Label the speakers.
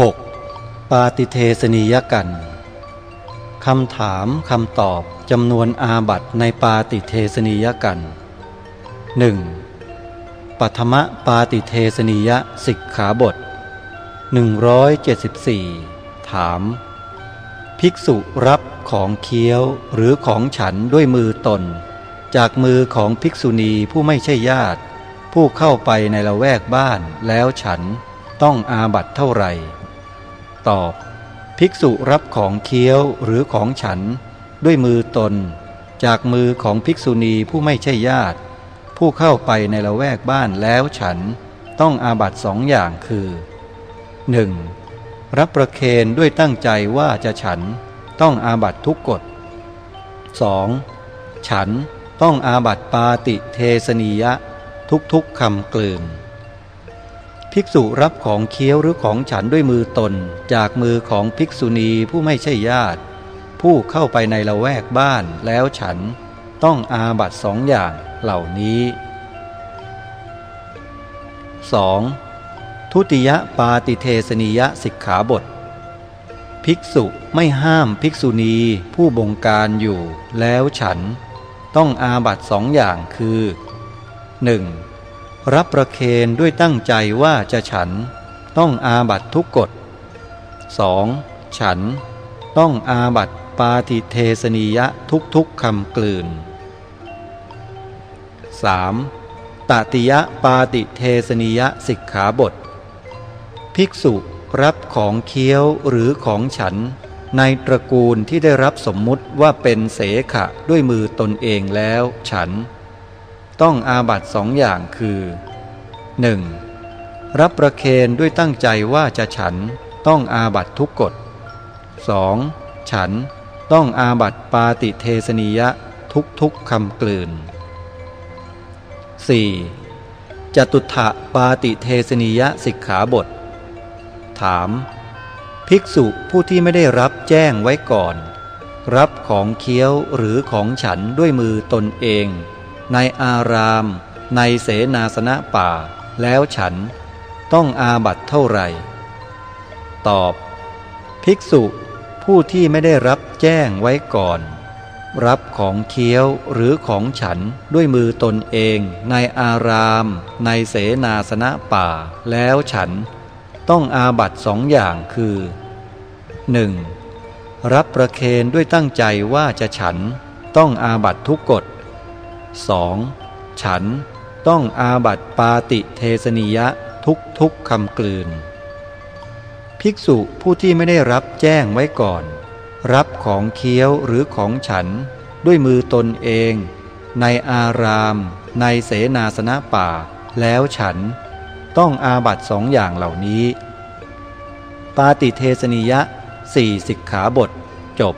Speaker 1: 6. ปาติเทสนิยกันคำถามคำตอบจำนวนอาบัตในปาติเทสนิยกัน 1. ปัทมะปาติเทสนิยสิกขาบท 174 ถาม ภิกษุรับของเคี้ยวหรือของฉันด้วยมือตน จากมือของภิกษุณีผู้ไม่ใช่ญาติ ผู้เข้าไปในละแวกบ้านแล้วฉันต้องอาบัตเท่าไหร่ ตอบ ภิกษุรับของเคี้ยวหรือของฉัน ด้วยมือตน จากมือของภิกษุณีผู้ไม่ใช่ญาติ ผู้เข้าไปในละแวกบ้านแล้วฉันต้องอาบัตสองอย่างคือ 1. รับประเคนด้วยตั้งใจว่าจะฉันต้องอาบัตทุกกฎ 2. ฉันต้องอาบัตปาติเทสนียะ ทุกๆคำกลืน ภิกษุรับของเคี้ยวหรือของฉันด้วยมือตน จากมือของภิกษุณีผู้ไม่ใช่ญาติ ผู้เข้าไปในละแวกบ้านแล้วฉันต้องอาบัตสองอย่างเหล่านี้ 2. ทุติยปาติเทสนิยสิกขาบท ภิกษุไม่ห้ามภิกษุณีผู้บงการอยู่แล้วฉันต้องอาบัตสองอย่างคือ 1. รับประเคนด้วยตั้งใจว่าจะฉันต้องอาบัตทุกกฎ 2. ฉันต้องอาบัตปาติเทสนิยะทุกๆคำกลืน 3. ตติยะปาติเทสนิยะสิกขาบท ภิกษุรับของเคี้ยวหรือของฉันในตระกูลที่ได้รับสมมุติว่าเป็นเสขะด้วยมือตนเองแล้วฉัน ต้องอาบัตสองอย่างคือ 1. รับประเคนด้วยตั้งใจว่าจะฉันต้องอาบัตทุกกฎ 2. ฉันต้องอาบัตปาติเทสนิยะทุกทุกคำกลืน 4. จตุถะปาติเทสนิยะสิกขาบท ถาม ภิกษุผู้ที่ไม่ได้รับแจ้งไว้ก่อน รับของเคี้ยวหรือของฉันด้วยมือตนเอง ในอาราม ในเสนาสนะป่า แล้วฉันต้องอาบัตเท่าไหร่ ตอบ ภิกษุผู้ที่ไม่ได้รับแจ้งไว้ก่อน รับของเคี้ยวหรือของฉันด้วยมือตนเอง ในอาราม ในเสนาสนะป่า แล้วฉันต้องอาบัตสองอย่างคือ 1. รับประเคนด้วยตั้งใจว่าจะฉันต้องอาบัตทุกกฎ 2. ฉันต้องอาบัตปาติเทสนิยะทุกทุกคำกลืน ภิกษุผู้ที่ไม่ได้รับแจ้งไว้ก่อน รับของเคี้ยวหรือของฉันด้วยมือตนเอง ในอาราม ในเสนาสนะป่า แล้วฉันต้องอาบัตสองอย่างเหล่านี้ ปาติเทสนิยะสี่สิกขาบทจบ